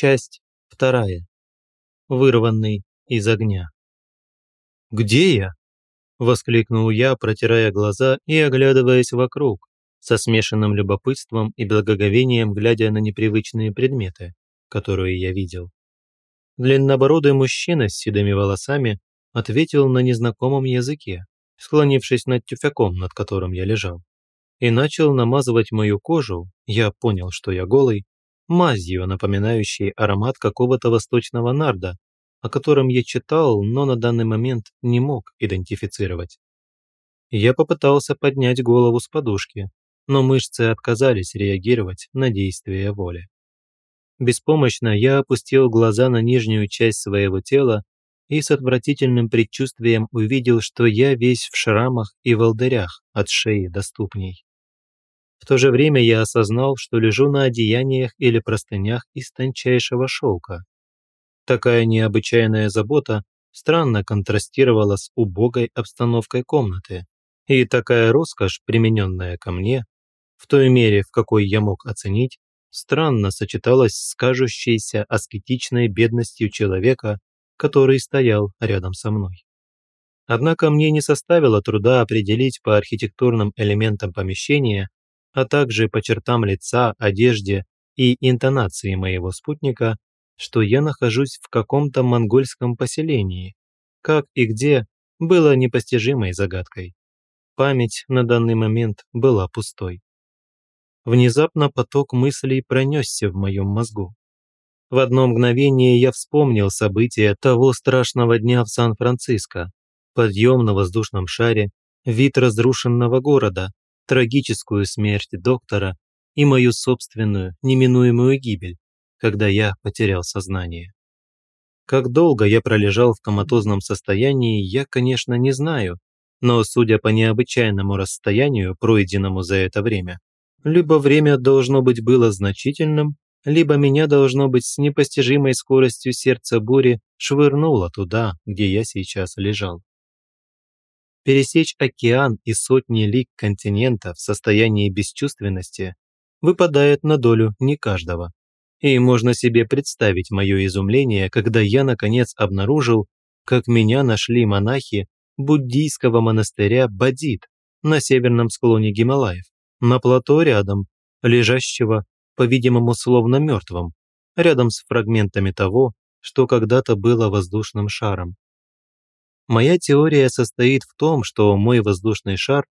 Часть вторая. Вырванный из огня. «Где я?» – воскликнул я, протирая глаза и оглядываясь вокруг, со смешанным любопытством и благоговением глядя на непривычные предметы, которые я видел. Длиннобородый мужчина с седыми волосами ответил на незнакомом языке, склонившись над тюфяком, над которым я лежал, и начал намазывать мою кожу, я понял, что я голый, мазью, напоминающей аромат какого-то восточного нарда, о котором я читал, но на данный момент не мог идентифицировать. Я попытался поднять голову с подушки, но мышцы отказались реагировать на действие воли. Беспомощно я опустил глаза на нижнюю часть своего тела и с отвратительным предчувствием увидел, что я весь в шрамах и волдырях от шеи до ступней. В то же время я осознал, что лежу на одеяниях или простынях из тончайшего шелка. Такая необычайная забота странно контрастировала с убогой обстановкой комнаты, и такая роскошь, примененная ко мне, в той мере, в какой я мог оценить, странно сочеталась с кажущейся аскетичной бедностью человека, который стоял рядом со мной. Однако мне не составило труда определить по архитектурным элементам помещения, а также по чертам лица, одежде и интонации моего спутника, что я нахожусь в каком-то монгольском поселении. Как и где, было непостижимой загадкой. Память на данный момент была пустой. Внезапно поток мыслей пронесся в моем мозгу. В одно мгновение я вспомнил события того страшного дня в Сан-Франциско, подъем на воздушном шаре, вид разрушенного города, трагическую смерть доктора и мою собственную неминуемую гибель, когда я потерял сознание. Как долго я пролежал в коматозном состоянии, я, конечно, не знаю, но, судя по необычайному расстоянию, пройденному за это время, либо время должно быть было значительным, либо меня должно быть с непостижимой скоростью сердца бури швырнуло туда, где я сейчас лежал. Пересечь океан и сотни лиг континента в состоянии бесчувственности выпадает на долю не каждого. И можно себе представить мое изумление, когда я наконец обнаружил, как меня нашли монахи буддийского монастыря Бадит на северном склоне Гималаев, на плато рядом, лежащего по-видимому, словно мертвым, рядом с фрагментами того, что когда-то было воздушным шаром. Моя теория состоит в том, что мой воздушный шар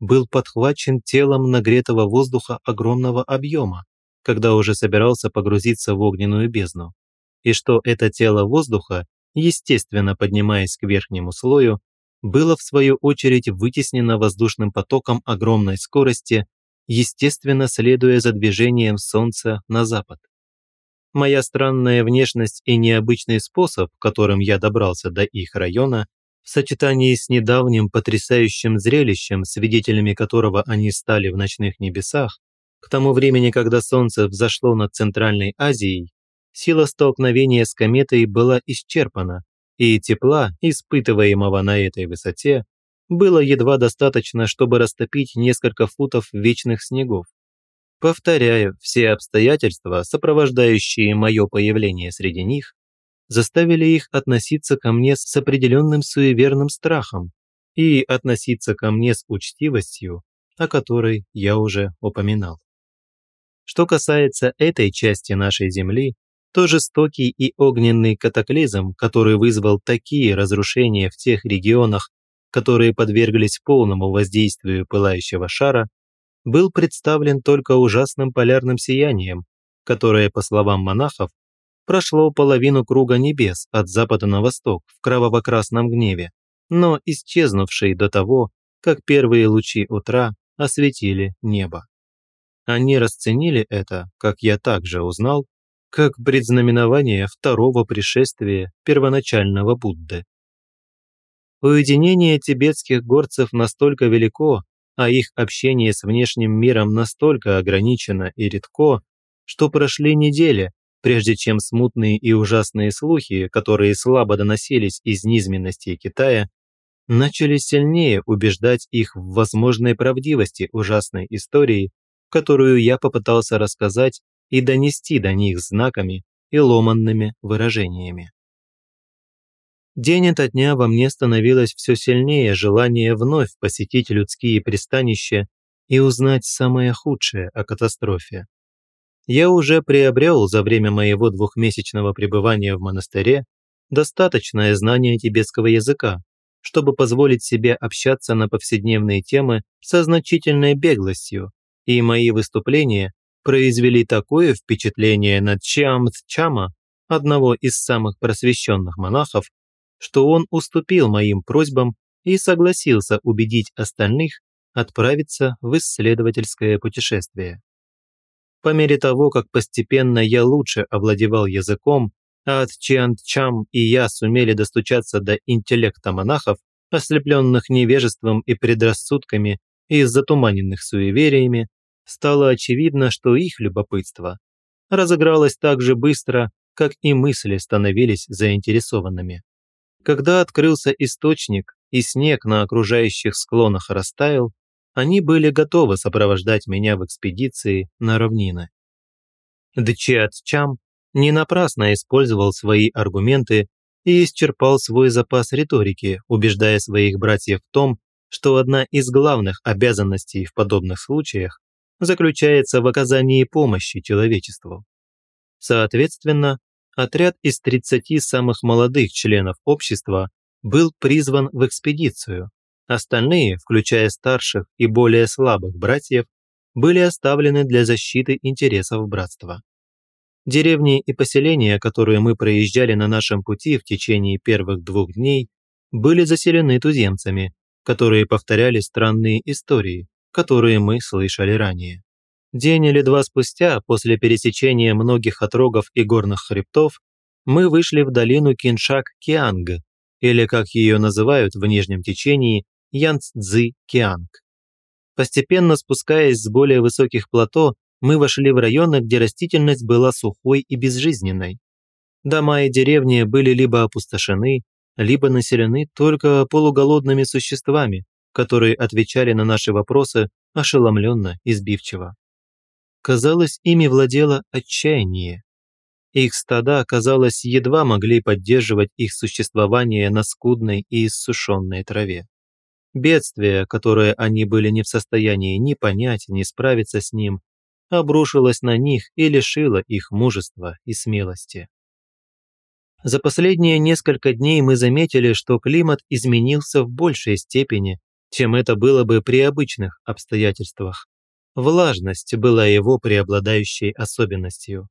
был подхвачен телом нагретого воздуха огромного объема, когда уже собирался погрузиться в огненную бездну, и что это тело воздуха, естественно поднимаясь к верхнему слою, было в свою очередь вытеснено воздушным потоком огромной скорости естественно следуя за движением Солнца на запад. Моя странная внешность и необычный способ, которым я добрался до их района, в сочетании с недавним потрясающим зрелищем, свидетелями которого они стали в ночных небесах, к тому времени, когда Солнце взошло над Центральной Азией, сила столкновения с кометой была исчерпана, и тепла, испытываемого на этой высоте, было едва достаточно, чтобы растопить несколько футов вечных снегов. Повторяю, все обстоятельства, сопровождающие мое появление среди них, заставили их относиться ко мне с определенным суеверным страхом и относиться ко мне с учтивостью, о которой я уже упоминал. Что касается этой части нашей Земли, то жестокий и огненный катаклизм, который вызвал такие разрушения в тех регионах, которые подверглись полному воздействию пылающего шара, был представлен только ужасным полярным сиянием, которое, по словам монахов, прошло половину круга небес от запада на восток в кроваво-красном гневе, но исчезнувший до того, как первые лучи утра осветили небо. Они расценили это, как я также узнал, как предзнаменование второго пришествия первоначального Будды. Уединение тибетских горцев настолько велико, а их общение с внешним миром настолько ограничено и редко, что прошли недели, прежде чем смутные и ужасные слухи, которые слабо доносились из низменности Китая, начали сильнее убеждать их в возможной правдивости ужасной истории, которую я попытался рассказать и донести до них знаками, и ломанными выражениями. День ото дня во мне становилось все сильнее желание вновь посетить людские пристанища и узнать самое худшее о катастрофе. Я уже приобрел за время моего двухмесячного пребывания в монастыре достаточное знание тибетского языка, чтобы позволить себе общаться на повседневные темы со значительной беглостью, и мои выступления произвели такое впечатление на Чамт-Чама, одного из самых просвещенных монахов, что он уступил моим просьбам и согласился убедить остальных отправиться в исследовательское путешествие. По мере того, как постепенно я лучше овладевал языком, а от Чиант-Чам и я сумели достучаться до интеллекта монахов, ослепленных невежеством и предрассудками и затуманенных суевериями, стало очевидно, что их любопытство разыгралось так же быстро, как и мысли становились заинтересованными. Когда открылся источник и снег на окружающих склонах растаял, они были готовы сопровождать меня в экспедиции на равнины. Дчиат Чам не напрасно использовал свои аргументы и исчерпал свой запас риторики, убеждая своих братьев в том, что одна из главных обязанностей в подобных случаях заключается в оказании помощи человечеству. Соответственно, отряд из 30 самых молодых членов общества был призван в экспедицию. Остальные, включая старших и более слабых братьев, были оставлены для защиты интересов братства. Деревни и поселения, которые мы проезжали на нашем пути в течение первых двух дней, были заселены туземцами, которые повторяли странные истории, которые мы слышали ранее. День или два спустя, после пересечения многих отрогов и горных хребтов, мы вышли в долину Киншак-Кианг, или, как ее называют в нижнем течении, Янцзы-Кианг. Постепенно спускаясь с более высоких плато, мы вошли в районы, где растительность была сухой и безжизненной. Дома и деревни были либо опустошены, либо населены только полуголодными существами, которые отвечали на наши вопросы ошеломленно и сбивчиво. Казалось, ими владело отчаяние. Их стада, казалось, едва могли поддерживать их существование на скудной и иссушенной траве. Бедствие, которое они были не в состоянии ни понять, ни справиться с ним, обрушилось на них и лишило их мужества и смелости. За последние несколько дней мы заметили, что климат изменился в большей степени, чем это было бы при обычных обстоятельствах. Влажность была его преобладающей особенностью.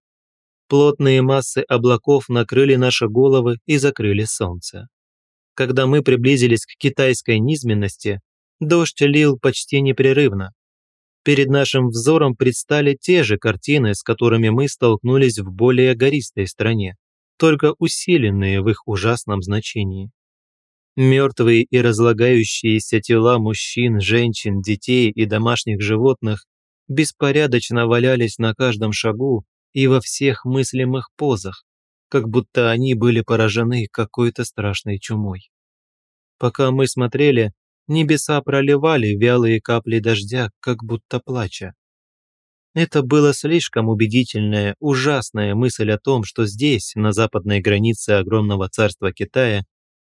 Плотные массы облаков накрыли наши головы и закрыли солнце. Когда мы приблизились к китайской низменности, дождь лил почти непрерывно. Перед нашим взором предстали те же картины, с которыми мы столкнулись в более гористой стране, только усиленные в их ужасном значении. Мертвые и разлагающиеся тела мужчин, женщин, детей и домашних животных беспорядочно валялись на каждом шагу и во всех мыслимых позах, как будто они были поражены какой-то страшной чумой. Пока мы смотрели, небеса проливали вялые капли дождя, как будто плача. Это было слишком убедительная, ужасная мысль о том, что здесь, на западной границе огромного царства Китая,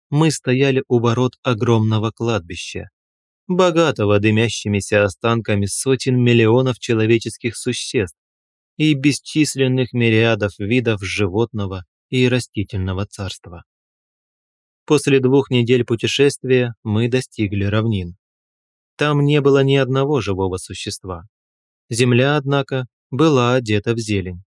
мы стояли у ворот огромного кладбища, богатого дымящимися останками сотен миллионов человеческих существ и бесчисленных мириадов видов животного и растительного царства. После двух недель путешествия мы достигли равнин. Там не было ни одного живого существа. Земля, однако, была одета в зелень.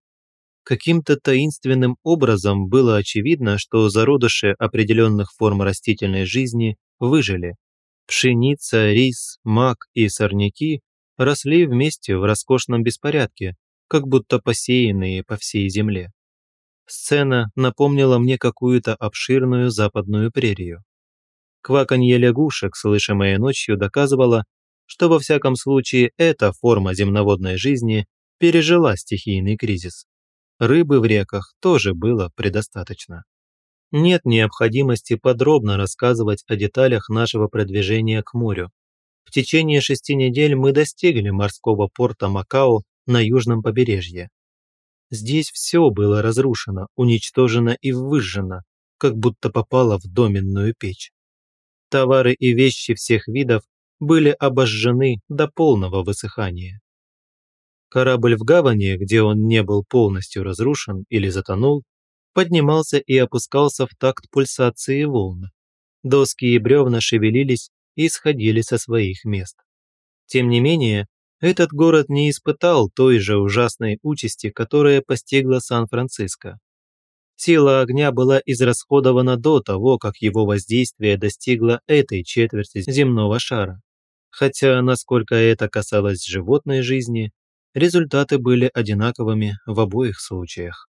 Каким-то таинственным образом было очевидно, что зародыши определенных форм растительной жизни выжили Пшеница, рис, мак и сорняки росли вместе в роскошном беспорядке, как будто посеянные по всей земле. Сцена напомнила мне какую-то обширную западную прерию. Кваканье лягушек, слышимое ночью, доказывало, что во всяком случае эта форма земноводной жизни пережила стихийный кризис. Рыбы в реках тоже было предостаточно нет необходимости подробно рассказывать о деталях нашего продвижения к морю. В течение шести недель мы достигли морского порта Макао на южном побережье. Здесь все было разрушено, уничтожено и выжжено, как будто попало в доменную печь. Товары и вещи всех видов были обожжены до полного высыхания. Корабль в гавани, где он не был полностью разрушен или затонул, поднимался и опускался в такт пульсации волн. Доски и бревна шевелились и сходили со своих мест. Тем не менее, этот город не испытал той же ужасной участи, которая постигла Сан-Франциско. Сила огня была израсходована до того, как его воздействие достигло этой четверти земного шара. Хотя, насколько это касалось животной жизни, результаты были одинаковыми в обоих случаях.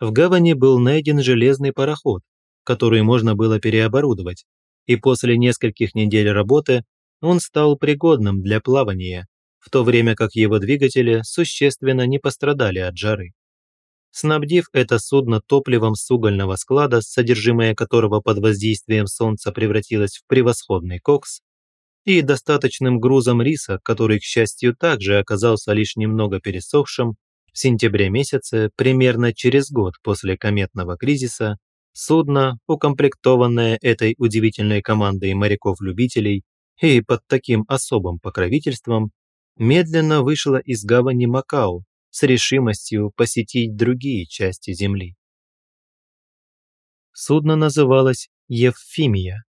В гавани был найден железный пароход, который можно было переоборудовать, и после нескольких недель работы он стал пригодным для плавания, в то время как его двигатели существенно не пострадали от жары. Снабдив это судно топливом с угольного склада, содержимое которого под воздействием солнца превратилось в превосходный кокс, и достаточным грузом риса, который, к счастью, также оказался лишь немного пересохшим, в сентябре месяце, примерно через год после кометного кризиса, судно, укомплектованное этой удивительной командой моряков-любителей и под таким особым покровительством, медленно вышло из гавани Макао с решимостью посетить другие части Земли. Судно называлось «Евфимия»,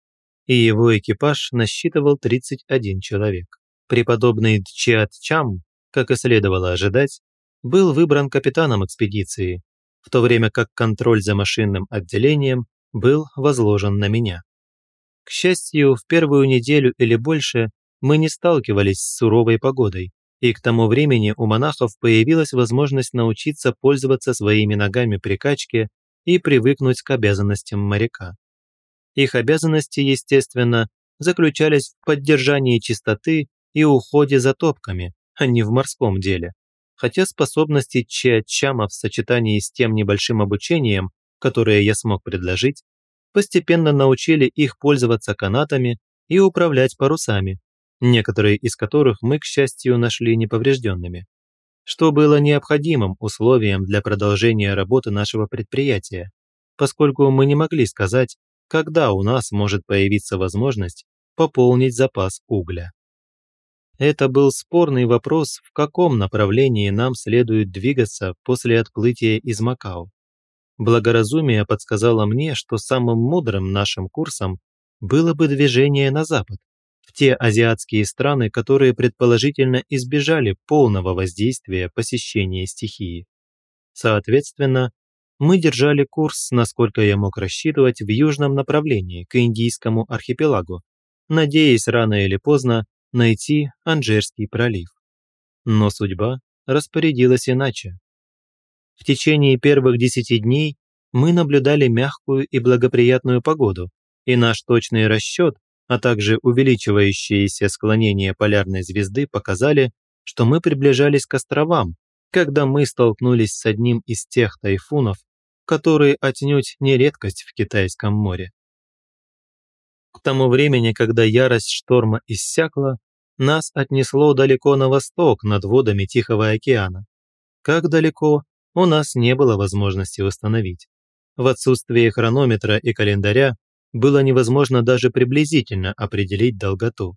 и его экипаж насчитывал 31 человек. Преподобный Дчиат Чам, как и следовало ожидать, был выбран капитаном экспедиции, в то время как контроль за машинным отделением был возложен на меня. К счастью, в первую неделю или больше мы не сталкивались с суровой погодой, и к тому времени у монахов появилась возможность научиться пользоваться своими ногами при качке и привыкнуть к обязанностям моряка. Их обязанности, естественно, заключались в поддержании чистоты и уходе за топками, а не в морском деле. Хотя способности Чиачама в сочетании с тем небольшим обучением, которое я смог предложить, постепенно научили их пользоваться канатами и управлять парусами, некоторые из которых мы, к счастью, нашли неповрежденными, что было необходимым условием для продолжения работы нашего предприятия, поскольку мы не могли сказать, когда у нас может появиться возможность пополнить запас угля. Это был спорный вопрос, в каком направлении нам следует двигаться после отплытия из Макао. Благоразумие подсказало мне, что самым мудрым нашим курсом было бы движение на запад, те азиатские страны, которые предположительно избежали полного воздействия посещения стихии. Соответственно, мы держали курс, насколько я мог рассчитывать, в южном направлении, к Индийскому архипелагу, надеясь рано или поздно найти Анжерский пролив. Но судьба распорядилась иначе. В течение первых десяти дней мы наблюдали мягкую и благоприятную погоду, и наш точный расчет, а также увеличивающееся склонение полярной звезды показали, что мы приближались к островам, когда мы столкнулись с одним из тех тайфунов, которые отнюдь не редкость в Китайском море. К тому времени, когда ярость шторма иссякла, нас отнесло далеко на восток над водами Тихого океана. Как далеко, у нас не было возможности установить. В отсутствие хронометра и календаря было невозможно даже приблизительно определить долготу.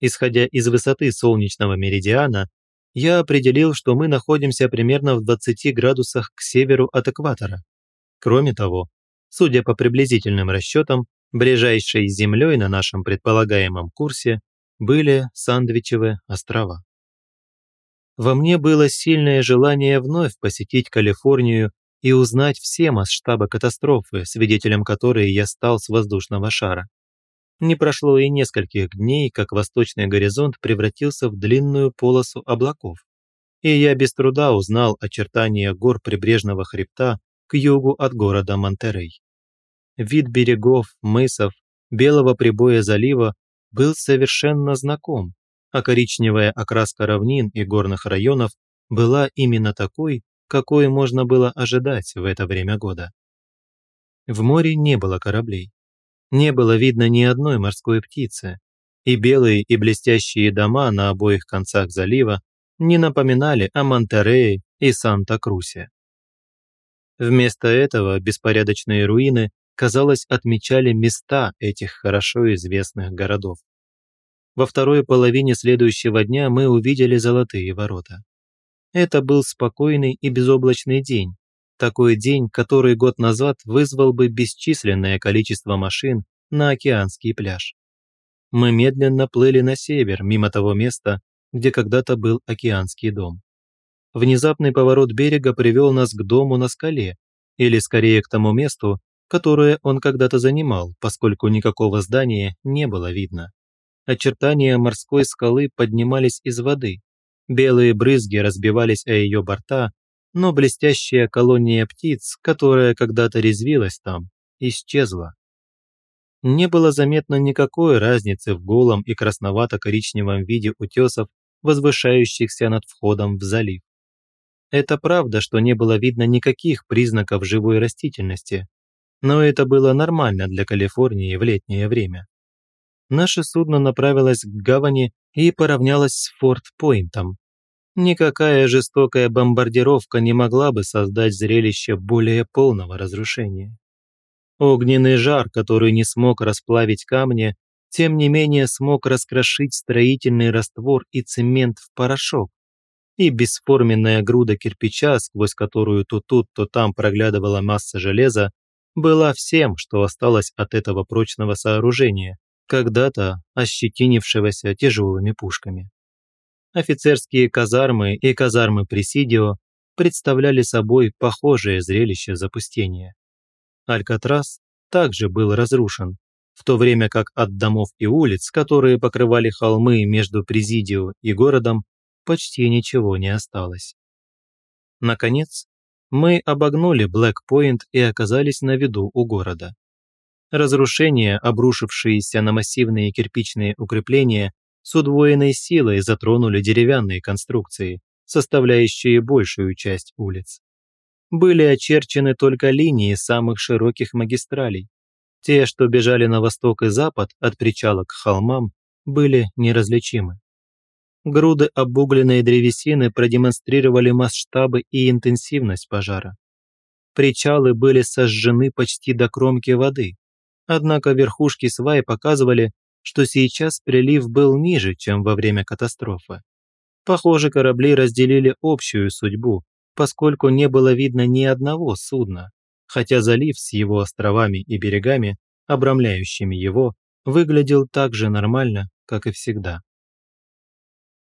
Исходя из высоты солнечного меридиана, я определил, что мы находимся примерно в 20 градусах к северу от экватора. Кроме того, судя по приблизительным расчетам, ближайшей землей на нашем предполагаемом курсе были Сандвичевы острова. Во мне было сильное желание вновь посетить Калифорнию и узнать все масштабы катастрофы, свидетелем которой я стал с воздушного шара. Не прошло и нескольких дней, как восточный горизонт превратился в длинную полосу облаков, и я без труда узнал очертания гор прибрежного хребта к югу от города Монтерей. Вид берегов, мысов, белого прибоя залива был совершенно знаком, а коричневая окраска равнин и горных районов была именно такой, какой можно было ожидать в это время года. В море не было кораблей не было видно ни одной морской птицы, и белые и блестящие дома на обоих концах залива не напоминали о Монтерее и Санта-Крусе. Вместо этого беспорядочные руины, казалось, отмечали места этих хорошо известных городов. Во второй половине следующего дня мы увидели золотые ворота. Это был спокойный и безоблачный день, такой день, который год назад вызвал бы бесчисленное количество машин на океанский пляж. Мы медленно плыли на север, мимо того места, где когда-то был океанский дом. Внезапный поворот берега привел нас к дому на скале, или скорее к тому месту, которое он когда-то занимал, поскольку никакого здания не было видно. Очертания морской скалы поднимались из воды, белые брызги разбивались о ее борта, но блестящая колония птиц, которая когда-то резвилась там, исчезла. Не было заметно никакой разницы в голом и красновато-коричневом виде утесов, возвышающихся над входом в залив. Это правда, что не было видно никаких признаков живой растительности, но это было нормально для Калифорнии в летнее время. Наше судно направилось к гавани и поравнялось с Форт-Пойнтом. Никакая жестокая бомбардировка не могла бы создать зрелище более полного разрушения. Огненный жар, который не смог расплавить камни, тем не менее смог раскрошить строительный раствор и цемент в порошок, и бесформенная груда кирпича, сквозь которую то тут, то там проглядывала масса железа, была всем, что осталось от этого прочного сооружения, когда-то ощетинившегося тяжелыми пушками. Офицерские казармы и казармы Пресидио представляли собой похожее зрелище запустения. Алькатрас также был разрушен, в то время как от домов и улиц, которые покрывали холмы между Президио и городом, почти ничего не осталось. Наконец, мы обогнули Блэк-Пойнт и оказались на виду у города. Разрушения, обрушившиеся на массивные кирпичные укрепления, с удвоенной силой затронули деревянные конструкции, составляющие большую часть улиц. Были очерчены только линии самых широких магистралей. Те, что бежали на восток и запад от причала к холмам, были неразличимы. Груды обугленной древесины продемонстрировали масштабы и интенсивность пожара. Причалы были сожжены почти до кромки воды, однако верхушки свай показывали, что сейчас прилив был ниже, чем во время катастрофы. Похоже, корабли разделили общую судьбу, поскольку не было видно ни одного судна, хотя залив с его островами и берегами, обрамляющими его, выглядел так же нормально, как и всегда.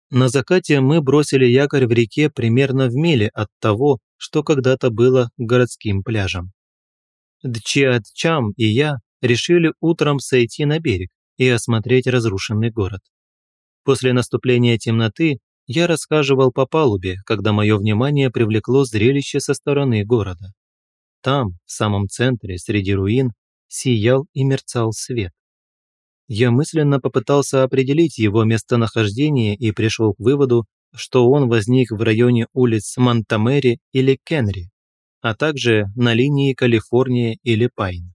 На закате мы бросили якорь в реке примерно в миле от того, что когда-то было городским пляжем. Дчиатчам и я решили утром сойти на берег и осмотреть разрушенный город. После наступления темноты я рассказывал по палубе, когда мое внимание привлекло зрелище со стороны города. Там, в самом центре, среди руин, сиял и мерцал свет. Я мысленно попытался определить его местонахождение и пришел к выводу, что он возник в районе улиц Монтамери или Кенри, а также на линии Калифорния или Пайн.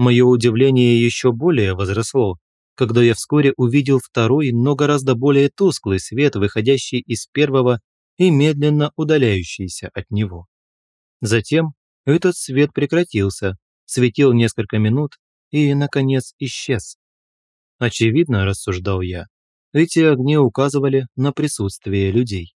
Мое удивление еще более возросло, когда я вскоре увидел второй, но гораздо более тусклый свет, выходящий из первого и медленно удаляющийся от него. Затем этот свет прекратился, светил несколько минут и, наконец, исчез. Очевидно, рассуждал я, эти огни указывали на присутствие людей.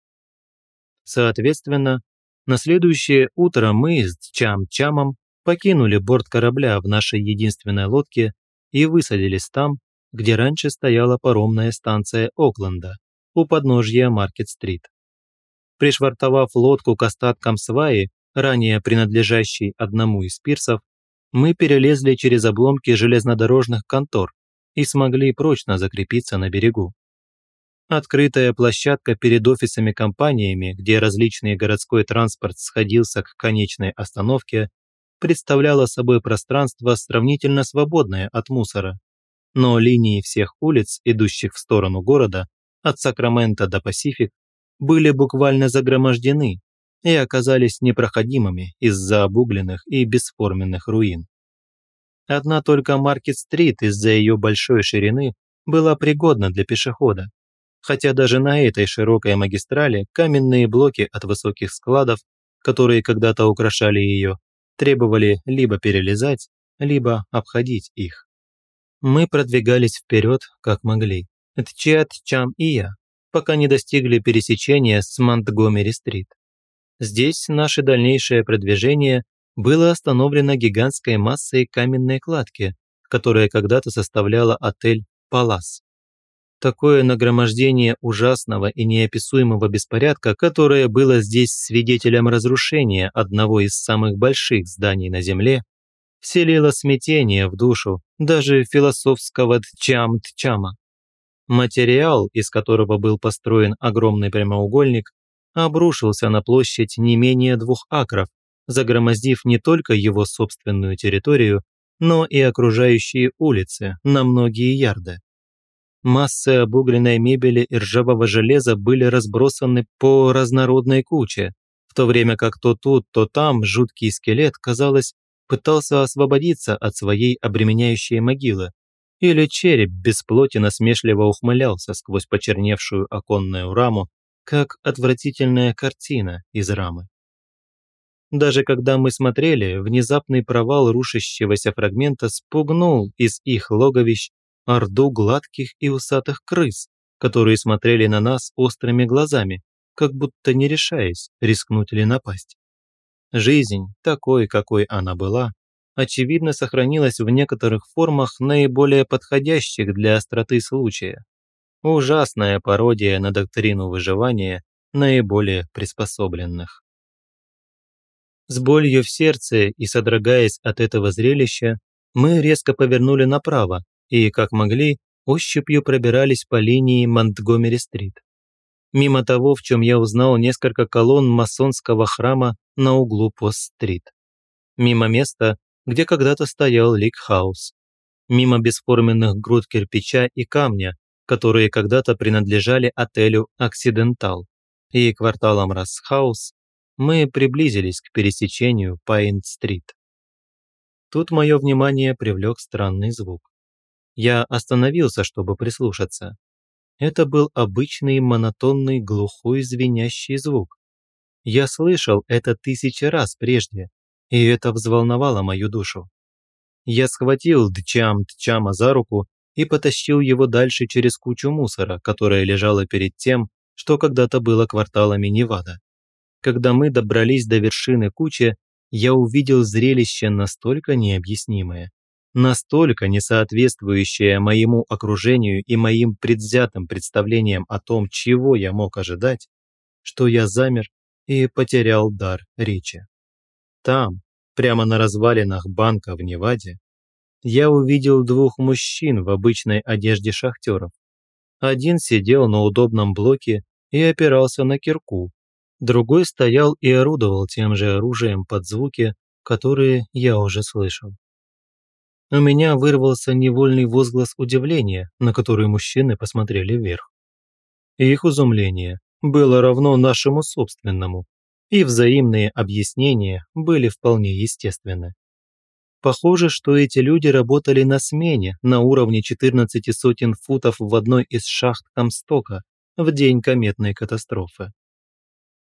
Соответственно, на следующее утро мы с Чам-Чамом покинули борт корабля в нашей единственной лодке и высадились там, где раньше стояла паромная станция Окленда, у подножья Маркет-стрит. Пришвартовав лодку к остаткам сваи, ранее принадлежащей одному из пирсов, мы перелезли через обломки железнодорожных контор и смогли прочно закрепиться на берегу. Открытая площадка перед офисами компаниями, где различный городской транспорт сходился к конечной остановке, представляла собой пространство сравнительно свободное от мусора. Но линии всех улиц, идущих в сторону города, от Сакрамента до Пасифик, были буквально загромождены и оказались непроходимыми из-за обугленных и бесформенных руин. Одна только Маркет-стрит из-за ее большой ширины была пригодна для пешехода. хотя даже на этой широкой магистрали каменные блоки от высоких складов, которые когда-то украшали ее, требовали либо перелезать, либо обходить их. Мы продвигались вперед, как могли. Тчат, Чам и я, пока не достигли пересечения с Монтгомери-стрит. Здесь наше дальнейшее продвижение было остановлено гигантской массой каменной кладки, которая когда-то составляла отель «Палас». Такое нагромождение ужасного и неописуемого беспорядка, которое было здесь свидетелем разрушения одного из самых больших зданий на Земле, вселило смятение в душу даже философского Тчам-Тчама. Материал, из которого был построен огромный прямоугольник, обрушился на площадь не менее двух акров, загромоздив не только его собственную территорию, но и окружающие улицы на многие ярды. Массы обугленной мебели и ржавого железа были разбросаны по разнородной куче, в то время как то тут, то там жуткий скелет, казалось, пытался освободиться от своей обременяющей могилы, или череп без плоти насмешливо ухмылялся сквозь почерневшую оконную раму, как отвратительная картина из рамы. Даже когда мы смотрели, внезапный провал рушащегося фрагмента спугнул из их логовищ орду гладких и усатых крыс, которые смотрели на нас острыми глазами, как будто не решаясь, рискнуть ли напасть. Жизнь, такой, какой она была, очевидно сохранилась в некоторых формах наиболее подходящих для остроты случая. Ужасная пародия на доктрину выживания наиболее приспособленных. С болью в сердце и содрогаясь от этого зрелища, мы резко повернули направо и, как могли, ощупью пробирались по линии Монтгомери-стрит. Мимо того, в чем я узнал несколько колонн масонского храма на углу Пост-стрит. Мимо места, где когда-то стоял Лик-хаус. Мимо бесформенных груд кирпича и камня, которые когда-то принадлежали отелю «Оксидентал», и кварталам Расхаус, мы приблизились к пересечению Пайн-стрит. Тут мое внимание привлек странный звук. Я остановился, чтобы прислушаться. Это был обычный монотонный глухой звенящий звук. Я слышал это тысячи раз прежде, и это взволновало мою душу. Я схватил Дчам-Тчама за руку и потащил его дальше через кучу мусора, которая лежала перед тем, что когда-то было кварталами Невада. Когда мы добрались до вершины кучи, я увидел зрелище настолько необъяснимое, настолько несоответствующее моему окружению и моим предвзятым представлениям о том, чего я мог ожидать, что я замер и потерял дар речи. Там, прямо на развалинах банка в Неваде, я увидел двух мужчин в обычной одежде шахтеров. Один сидел на удобном блоке и опирался на кирку, Другой стоял и орудовал тем же оружием под звуки, которые я уже слышал. У меня вырвался невольный возглас удивления, на который мужчины посмотрели вверх. Их изумление было равно нашему собственному, и взаимные объяснения были вполне естественны. Похоже, что эти люди работали на смене на уровне 14 сотен футов в одной из шахт Комстока в день кометной катастрофы.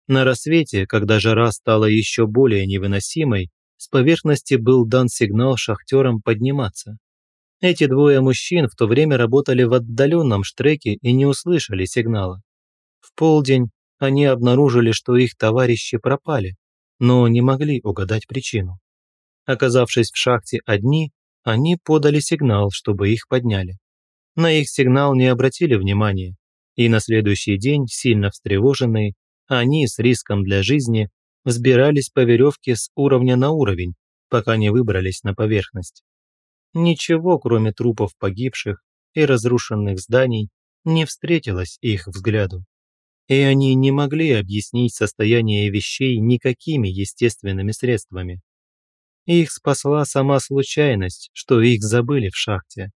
На рассвете, когда жара стала еще более невыносимой, с поверхности был дан сигнал шахтерам подниматься. Эти двое мужчин в то время работали в отдаленном штреке и не услышали сигнала. В полдень они обнаружили, что их товарищи пропали, но не могли угадать причину. Оказавшись в шахте одни, они подали сигнал, чтобы их подняли. На их сигнал не обратили внимания, и на следующий день, сильно встревоженные, они с риском для жизни взбирались по веревке с уровня на уровень, пока не выбрались на поверхность. Ничего, кроме трупов погибших и разрушенных зданий, не встретилось их взгляду. И они не могли объяснить состояние вещей никакими естественными средствами. Их спасла сама случайность, что их забыли в шахте.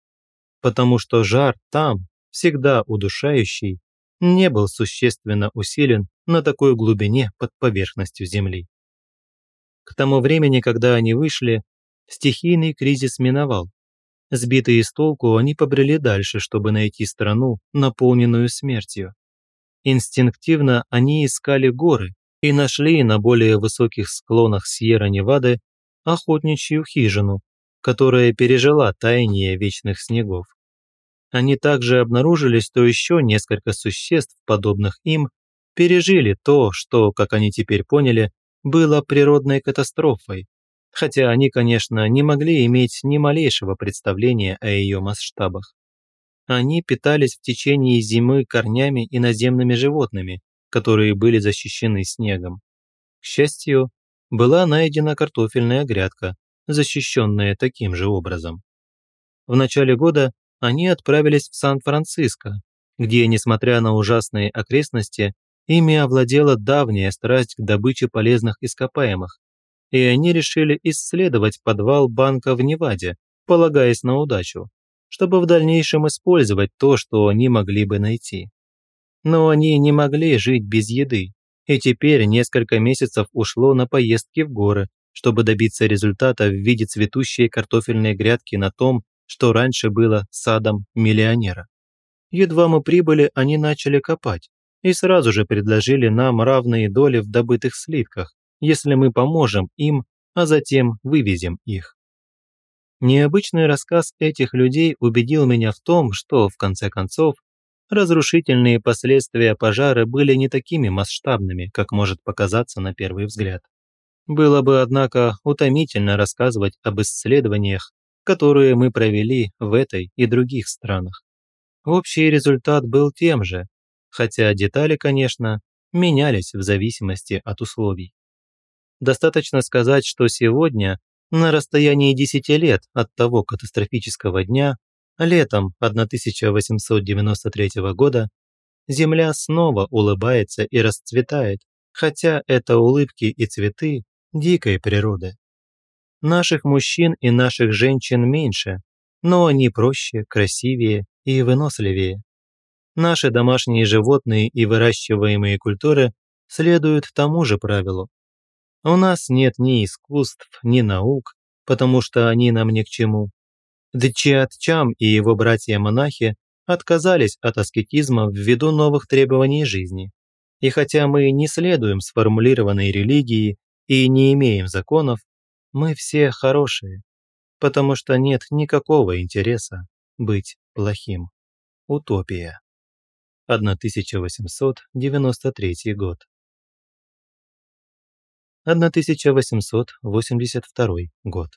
Потому что жар там, всегда удушающий, не был существенно усилен на такой глубине под поверхностью Земли. К тому времени, когда они вышли, стихийный кризис миновал, Сбитые с толку, они побрели дальше, чтобы найти страну, наполненную смертью. Инстинктивно они искали горы и нашли на более высоких склонах Сьерра-Невады охотничью хижину, которая пережила таяние вечных снегов. Они также обнаружили, что еще несколько существ, подобных им, пережили то, что, как они теперь поняли, было природной катастрофой, хотя они, конечно, не могли иметь ни малейшего представления о ее масштабах. Они питались в течение зимы корнями и наземными животными, которые были защищены снегом. К счастью, была найдена картофельная грядка, защищенная таким же образом. В начале года они отправились в Сан-Франциско, где, несмотря на ужасные окрестности, ими овладела давняя страсть к добыче полезных ископаемых, и они решили исследовать подвал банка в Неваде, полагаясь на удачу, чтобы в дальнейшем использовать то, что они могли бы найти. Но они не могли жить без еды, и теперь несколько месяцев ушло на поездки в горы, чтобы добиться результата в виде цветущей картофельной грядки на том, что раньше было садом миллионера. Едва мы прибыли, они начали копать и сразу же предложили нам равные доли в добытых слитках, если мы поможем им, а затем вывезем их. Необычный рассказ этих людей убедил меня в том, что, в конце концов, разрушительные последствия пожара были не такими масштабными, как может показаться на первый взгляд. Было бы, однако, утомительно рассказывать об исследованиях, которые мы провели в этой и других странах. Общий результат был тем же, хотя детали, конечно, менялись в зависимости от условий. Достаточно сказать, что сегодня, на расстоянии 10 лет от того катастрофического дня, летом 1893 года, Земля снова улыбается и расцветает, хотя это улыбки и цветы дикой природы. Наших мужчин и наших женщин меньше, но они проще, красивее и выносливее. Наши домашние животные и выращиваемые культуры следуют тому же правилу. У нас нет ни искусств, ни наук, потому что они нам ни к чему. Дчиат Чам и его братья-монахи отказались от аскетизма ввиду новых требований жизни. И хотя мы не следуем сформулированной религии и не имеем законов, мы все хорошие, потому что нет никакого интереса быть плохим. Утопия. 1893 год. 1882 год.